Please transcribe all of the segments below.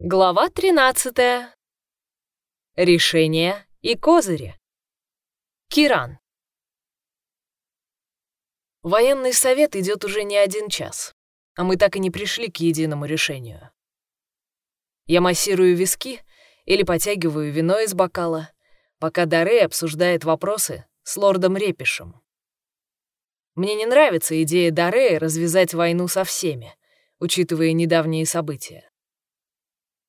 Глава 13. Решение и козыри. Киран. Военный совет идет уже не один час, а мы так и не пришли к единому решению. Я массирую виски или потягиваю вино из бокала, пока Дарей обсуждает вопросы с лордом Репишем. Мне не нравится идея Дарея развязать войну со всеми, учитывая недавние события.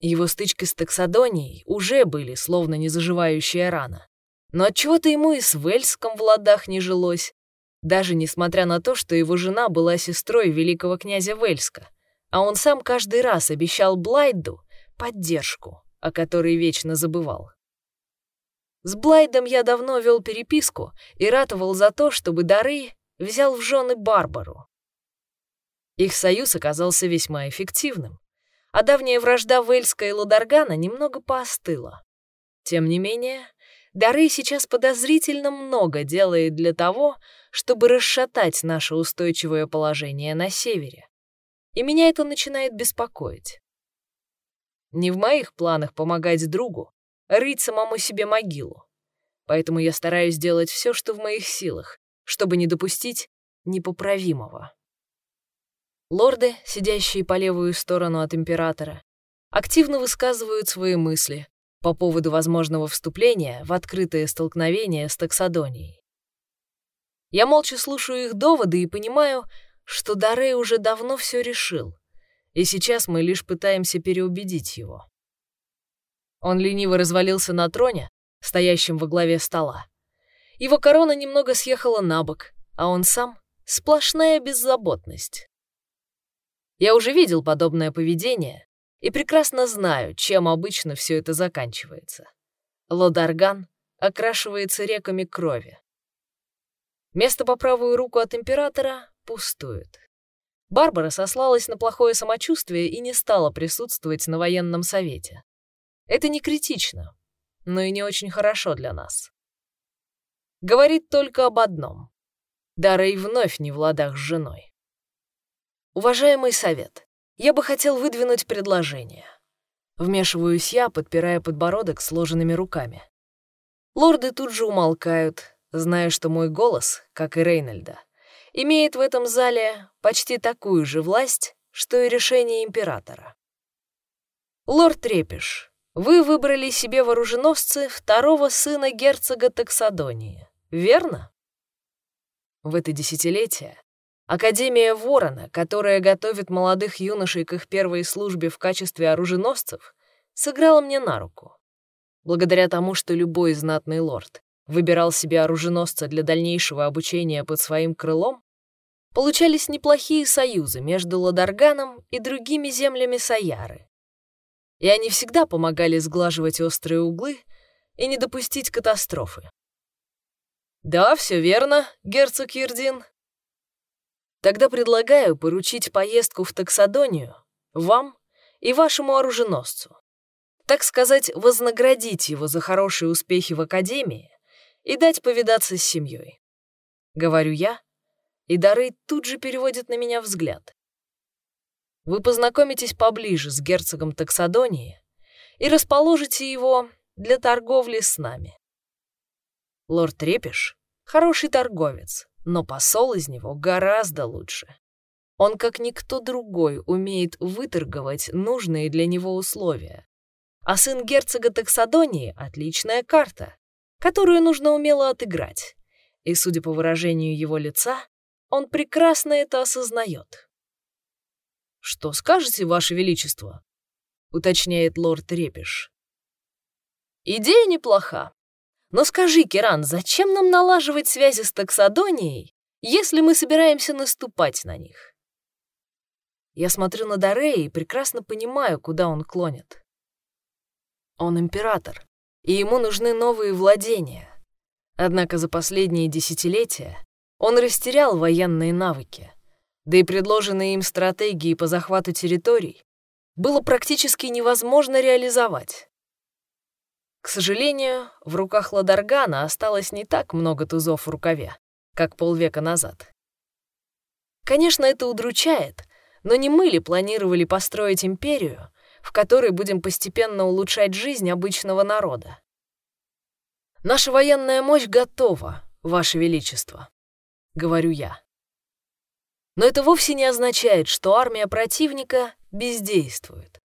Его стычки с таксодонией уже были словно незаживающая рана. Но отчего-то ему и с Вельском в ладах не жилось, даже несмотря на то, что его жена была сестрой великого князя Вельска, а он сам каждый раз обещал Блайду поддержку, о которой вечно забывал. С Блайдом я давно вел переписку и ратовал за то, чтобы Дары взял в жены Барбару. Их союз оказался весьма эффективным а давняя вражда Вельска и Ладаргана немного поостыла. Тем не менее, Дары сейчас подозрительно много делает для того, чтобы расшатать наше устойчивое положение на севере. И меня это начинает беспокоить. Не в моих планах помогать другу, рыть самому себе могилу. Поэтому я стараюсь делать все, что в моих силах, чтобы не допустить непоправимого. Лорды, сидящие по левую сторону от императора, активно высказывают свои мысли по поводу возможного вступления в открытое столкновение с таксодонией. Я молча слушаю их доводы и понимаю, что Дарей уже давно все решил, и сейчас мы лишь пытаемся переубедить его. Он лениво развалился на троне, стоящем во главе стола. Его корона немного съехала на бок, а он сам — сплошная беззаботность. Я уже видел подобное поведение и прекрасно знаю, чем обычно все это заканчивается. Лодарган окрашивается реками крови. Место по правую руку от императора пустует. Барбара сослалась на плохое самочувствие и не стала присутствовать на военном совете. Это не критично, но и не очень хорошо для нас. Говорит только об одном. Дарой вновь не в ладах с женой. «Уважаемый совет, я бы хотел выдвинуть предложение». Вмешиваюсь я, подпирая подбородок сложенными руками. Лорды тут же умолкают, зная, что мой голос, как и Рейнольда, имеет в этом зале почти такую же власть, что и решение императора. Лорд Трепиш, вы выбрали себе вооруженосцы второго сына герцога Таксадонии, верно? В это десятилетие Академия Ворона, которая готовит молодых юношей к их первой службе в качестве оруженосцев, сыграла мне на руку. Благодаря тому, что любой знатный лорд выбирал себе оруженосца для дальнейшего обучения под своим крылом, получались неплохие союзы между Ладарганом и другими землями Саяры. И они всегда помогали сглаживать острые углы и не допустить катастрофы. «Да, все верно, герцог Ердин», Тогда предлагаю поручить поездку в таксодонию вам и вашему оруженосцу. Так сказать, вознаградить его за хорошие успехи в академии и дать повидаться с семьей. Говорю я, и Дары тут же переводит на меня взгляд. Вы познакомитесь поближе с герцогом Таксодонии и расположите его для торговли с нами. Лорд Репиш — хороший торговец, но посол из него гораздо лучше. Он, как никто другой, умеет выторговать нужные для него условия. А сын герцога Таксадонии — отличная карта, которую нужно умело отыграть. И, судя по выражению его лица, он прекрасно это осознает. «Что скажете, Ваше Величество?» — уточняет лорд Репиш. «Идея неплоха. Но скажи, Киран, зачем нам налаживать связи с Таксадонией, если мы собираемся наступать на них? Я смотрю на Дарея и прекрасно понимаю, куда он клонит. Он император, и ему нужны новые владения. Однако за последние десятилетия он растерял военные навыки, да и предложенные им стратегии по захвату территорий было практически невозможно реализовать. К сожалению, в руках Ладаргана осталось не так много тузов в рукаве, как полвека назад. Конечно, это удручает, но не мы ли планировали построить империю, в которой будем постепенно улучшать жизнь обычного народа. Наша военная мощь готова, Ваше Величество, говорю я. Но это вовсе не означает, что армия противника бездействует.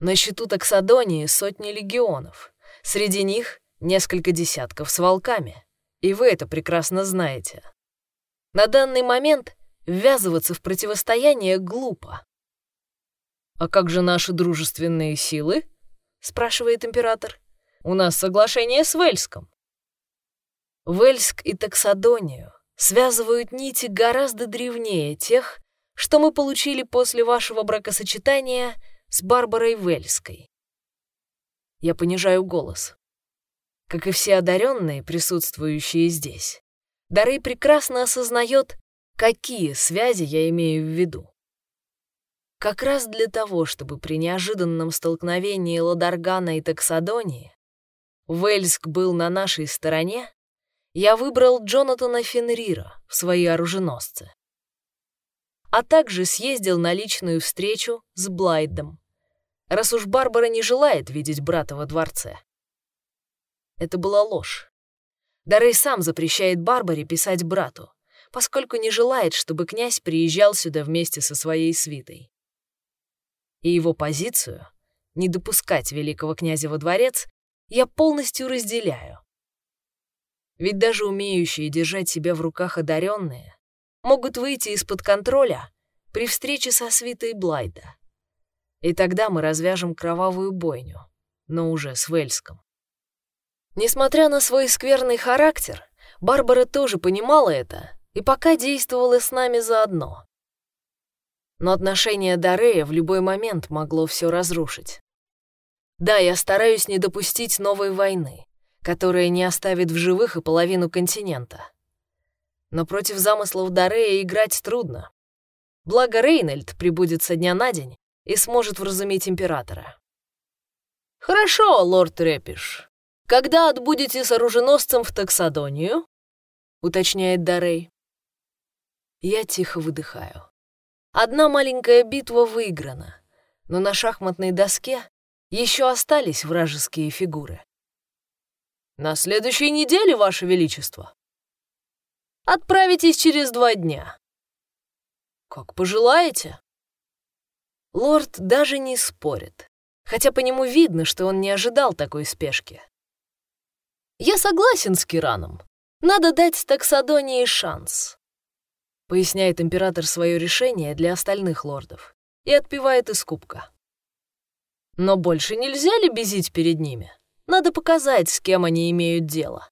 На счету Таксадонии сотни легионов. Среди них несколько десятков с волками. И вы это прекрасно знаете. На данный момент ввязываться в противостояние глупо. «А как же наши дружественные силы?» — спрашивает император. «У нас соглашение с Вельском». Вельск и Таксадонию связывают нити гораздо древнее тех, что мы получили после вашего бракосочетания с Барбарой Вельской. Я понижаю голос. Как и все одаренные, присутствующие здесь, Дары прекрасно осознает, какие связи я имею в виду. Как раз для того, чтобы при неожиданном столкновении Ладаргана и Таксадонии Вельск был на нашей стороне, я выбрал Джонатана Фенрира в свои оруженосцы. А также съездил на личную встречу с Блайдом, раз уж Барбара не желает видеть брата во дворце. Это была ложь. Дарей сам запрещает Барбаре писать брату, поскольку не желает, чтобы князь приезжал сюда вместе со своей свитой. И его позицию — не допускать великого князя во дворец — я полностью разделяю. Ведь даже умеющие держать себя в руках одаренные могут выйти из-под контроля при встрече со свитой Блайда. И тогда мы развяжем кровавую бойню, но уже с Вельском. Несмотря на свой скверный характер, Барбара тоже понимала это и пока действовала с нами заодно. Но отношение Дарея в любой момент могло все разрушить. Да, я стараюсь не допустить новой войны, которая не оставит в живых и половину континента. Но против замыслов Дарея играть трудно. Благо Рейнольд прибудет со дня на день и сможет вразумить императора. «Хорошо, лорд Репиш», «Когда отбудете с оруженосцем в Таксадонию?» — уточняет Дарей. Я тихо выдыхаю. Одна маленькая битва выиграна, но на шахматной доске еще остались вражеские фигуры. «На следующей неделе, Ваше Величество!» «Отправитесь через два дня». «Как пожелаете». Лорд даже не спорит, хотя по нему видно, что он не ожидал такой спешки. Я согласен с Кираном. Надо дать Таксадонии шанс. Поясняет император свое решение для остальных лордов и отпивает из кубка. Но больше нельзя лебезить перед ними. Надо показать, с кем они имеют дело.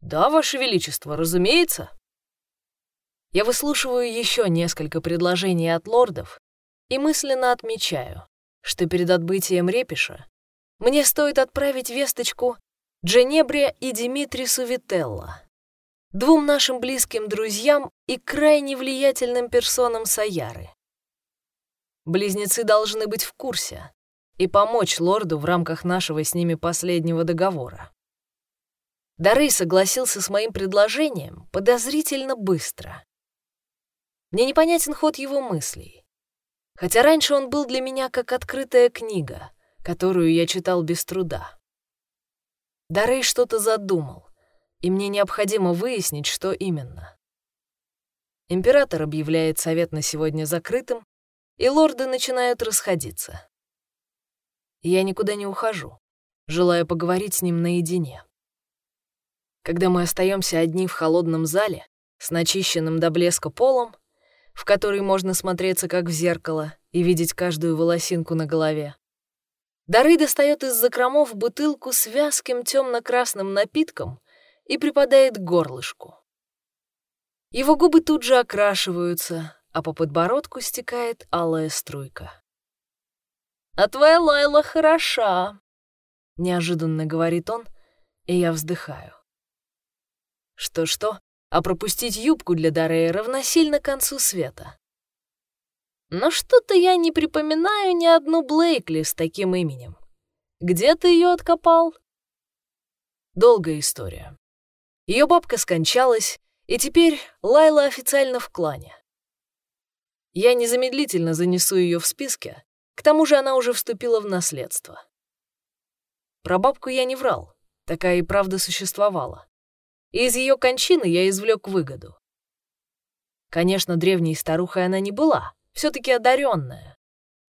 Да, Ваше Величество, разумеется. Я выслушиваю еще несколько предложений от лордов и мысленно отмечаю, что перед отбытием Репиша мне стоит отправить весточку Дженебре и Димитрису Вителла, двум нашим близким друзьям и крайне влиятельным персонам Саяры. Близнецы должны быть в курсе и помочь лорду в рамках нашего с ними последнего договора. Дарей согласился с моим предложением подозрительно быстро. Мне непонятен ход его мыслей. Хотя раньше он был для меня как открытая книга, которую я читал без труда. Дарей что-то задумал, и мне необходимо выяснить, что именно. Император объявляет совет на сегодня закрытым, и лорды начинают расходиться. Я никуда не ухожу, желая поговорить с ним наедине. Когда мы остаемся одни в холодном зале, с начищенным до блеска полом, в который можно смотреться как в зеркало и видеть каждую волосинку на голове, Дары достает из закромов бутылку с вязким темно-красным напитком и припадает к горлышку. Его губы тут же окрашиваются, а по подбородку стекает алая струйка. «А твоя Лайла хороша», — неожиданно говорит он, и я вздыхаю. Что-что, а пропустить юбку для Дарея равносильно концу света. Но что-то я не припоминаю ни одну Блейкли с таким именем. Где ты ее откопал? Долгая история. Ее бабка скончалась, и теперь Лайла официально в клане. Я незамедлительно занесу ее в списке, К тому же она уже вступила в наследство. Про бабку я не врал, такая и правда существовала. И из ее кончины я извлек выгоду. Конечно, древней старухой она не была, все таки одаренная.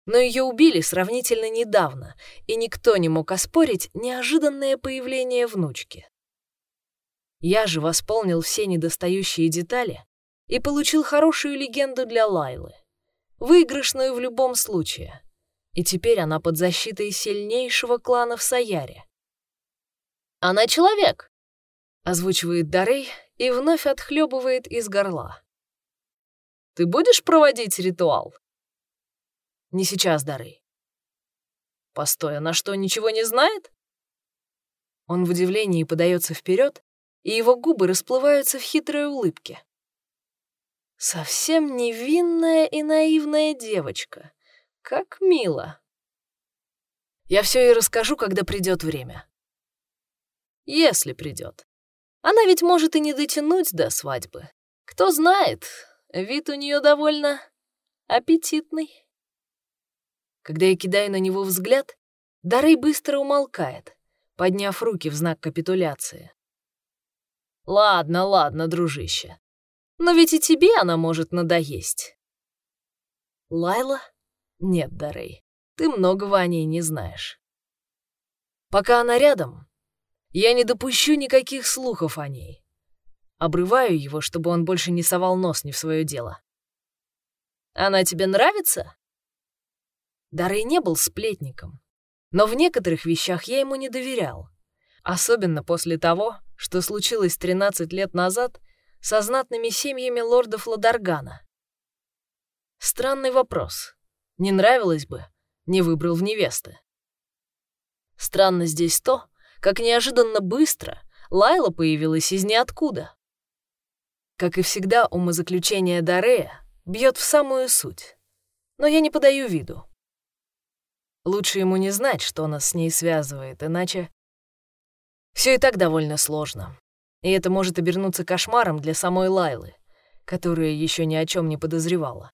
Но ее убили сравнительно недавно, и никто не мог оспорить неожиданное появление внучки. Я же восполнил все недостающие детали и получил хорошую легенду для Лайлы. Выигрышную в любом случае. И теперь она под защитой сильнейшего клана в Саяре. «Она человек!» — озвучивает Дарей и вновь отхлебывает из горла. «Ты будешь проводить ритуал?» «Не сейчас, Дарей». «Постой, она что, ничего не знает?» Он в удивлении подается вперед, и его губы расплываются в хитрой улыбке. Совсем невинная и наивная девочка. Как мило. Я все ей расскажу, когда придет время. Если придет. Она ведь может и не дотянуть до свадьбы. Кто знает, вид у нее довольно аппетитный. Когда я кидаю на него взгляд, Дарей быстро умолкает, подняв руки в знак капитуляции. «Ладно, ладно, дружище. Но ведь и тебе она может надоесть». «Лайла? Нет, Дарей, ты многого о ней не знаешь. Пока она рядом, я не допущу никаких слухов о ней. Обрываю его, чтобы он больше не совал нос не в свое дело. Она тебе нравится?» Дарей не был сплетником, но в некоторых вещах я ему не доверял, особенно после того, что случилось 13 лет назад со знатными семьями лордов Ладаргана. Странный вопрос. Не нравилось бы, не выбрал в невесты. Странно здесь то, как неожиданно быстро Лайла появилась из ниоткуда. Как и всегда, умозаключение Дарея бьет в самую суть. Но я не подаю виду. Лучше ему не знать, что нас с ней связывает, иначе все и так довольно сложно. И это может обернуться кошмаром для самой Лайлы, которая еще ни о чем не подозревала.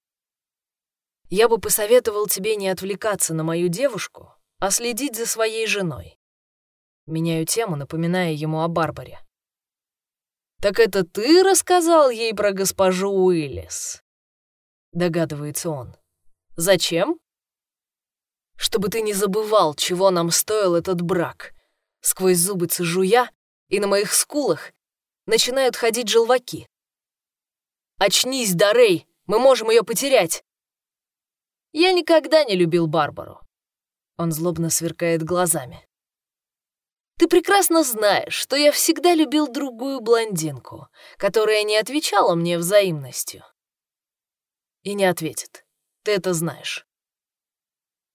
Я бы посоветовал тебе не отвлекаться на мою девушку, а следить за своей женой. Меняю тему, напоминая ему о Барбаре. «Так это ты рассказал ей про госпожу Уиллис?» Догадывается он. «Зачем?» «Чтобы ты не забывал, чего нам стоил этот брак», Сквозь зубы цежу я, и на моих скулах начинают ходить желваки. «Очнись, Дарей! Мы можем ее потерять!» Я никогда не любил Барбару. Он злобно сверкает глазами. Ты прекрасно знаешь, что я всегда любил другую блондинку, которая не отвечала мне взаимностью. И не ответит. Ты это знаешь.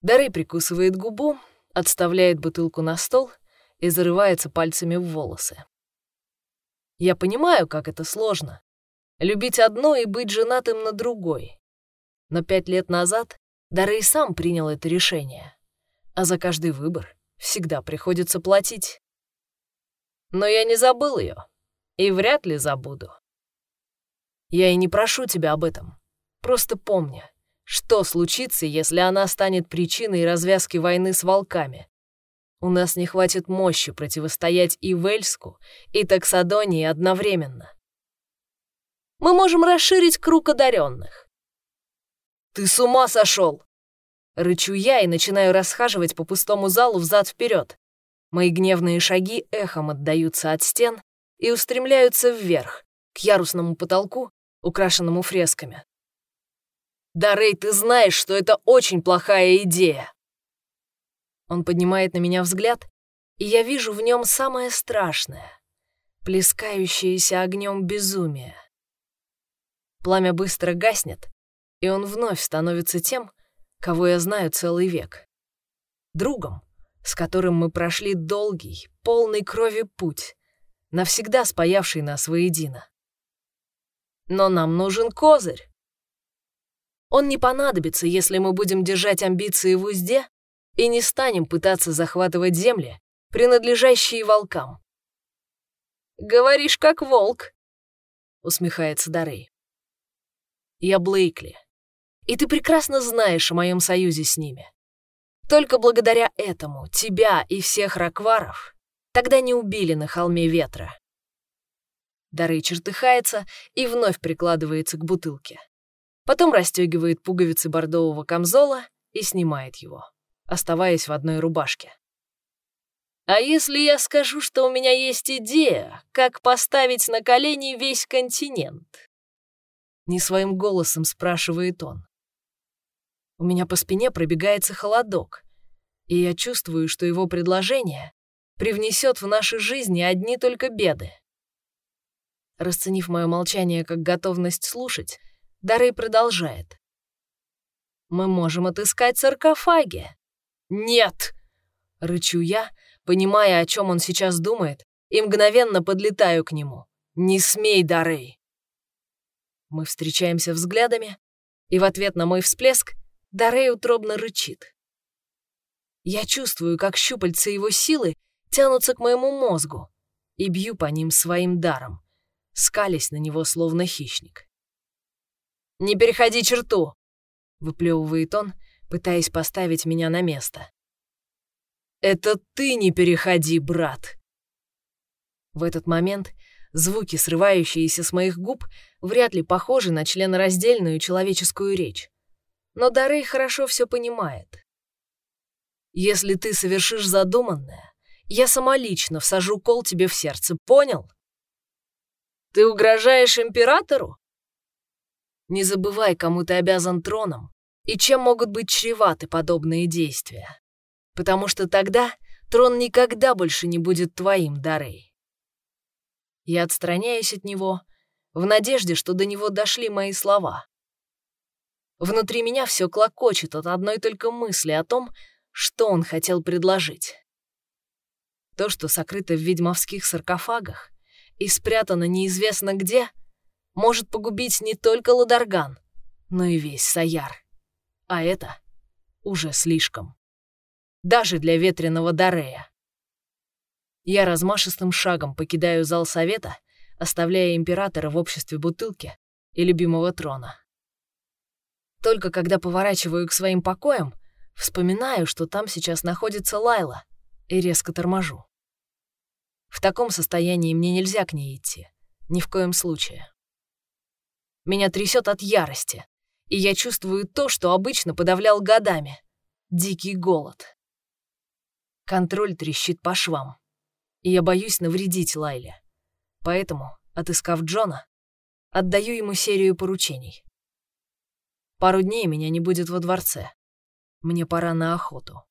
Дарей прикусывает губу, отставляет бутылку на стол — и зарывается пальцами в волосы. Я понимаю, как это сложно. Любить одно и быть женатым на другой. Но пять лет назад Дара и сам принял это решение. А за каждый выбор всегда приходится платить. Но я не забыл ее. И вряд ли забуду. Я и не прошу тебя об этом. Просто помни, что случится, если она станет причиной развязки войны с волками, у нас не хватит мощи противостоять и Вельску, и Таксадонии одновременно. Мы можем расширить круг одаренных. Ты с ума сошел! Рычу я и начинаю расхаживать по пустому залу взад вперед. Мои гневные шаги эхом отдаются от стен и устремляются вверх, к ярусному потолку, украшенному фресками. Да, Рэй, ты знаешь, что это очень плохая идея. Он поднимает на меня взгляд, и я вижу в нем самое страшное — плескающееся огнем безумие. Пламя быстро гаснет, и он вновь становится тем, кого я знаю целый век. Другом, с которым мы прошли долгий, полный крови путь, навсегда спаявший нас воедино. Но нам нужен козырь. Он не понадобится, если мы будем держать амбиции в узде и не станем пытаться захватывать земли, принадлежащие волкам. «Говоришь, как волк», — усмехается Дарей. «Я Блейкли, и ты прекрасно знаешь о моем союзе с ними. Только благодаря этому тебя и всех ракваров тогда не убили на холме ветра. Дарей чертыхается и вновь прикладывается к бутылке. Потом расстегивает пуговицы бордового камзола и снимает его, оставаясь в одной рубашке. «А если я скажу, что у меня есть идея, как поставить на колени весь континент?» Не своим голосом спрашивает он. У меня по спине пробегается холодок, и я чувствую, что его предложение привнесет в наши жизни одни только беды. Расценив мое молчание как готовность слушать, Дарей продолжает. «Мы можем отыскать саркофаги». «Нет!» — рычу я, понимая, о чем он сейчас думает, и мгновенно подлетаю к нему. «Не смей, Дарей!» Мы встречаемся взглядами, и в ответ на мой всплеск Дарей утробно рычит. Я чувствую, как щупальца его силы тянутся к моему мозгу и бью по ним своим даром, скались на него словно хищник. «Не переходи черту!» — выплевывает он, пытаясь поставить меня на место. «Это ты не переходи, брат!» В этот момент звуки, срывающиеся с моих губ, вряд ли похожи на членораздельную человеческую речь но Дарей хорошо все понимает. Если ты совершишь задуманное, я самолично всажу кол тебе в сердце, понял? Ты угрожаешь императору? Не забывай, кому ты обязан троном и чем могут быть чреваты подобные действия. Потому что тогда трон никогда больше не будет твоим, Дарей. Я отстраняюсь от него в надежде, что до него дошли мои слова. Внутри меня все клокочет от одной только мысли о том, что он хотел предложить. То, что сокрыто в ведьмовских саркофагах и спрятано неизвестно где, может погубить не только Ладарган, но и весь Саяр. А это уже слишком. Даже для ветреного Дарея. Я размашистым шагом покидаю зал совета, оставляя императора в обществе бутылки и любимого трона. Только когда поворачиваю к своим покоям, вспоминаю, что там сейчас находится Лайла, и резко торможу. В таком состоянии мне нельзя к ней идти. Ни в коем случае. Меня трясет от ярости, и я чувствую то, что обычно подавлял годами — дикий голод. Контроль трещит по швам, и я боюсь навредить Лайле. Поэтому, отыскав Джона, отдаю ему серию поручений. Пару дней меня не будет во дворце. Мне пора на охоту.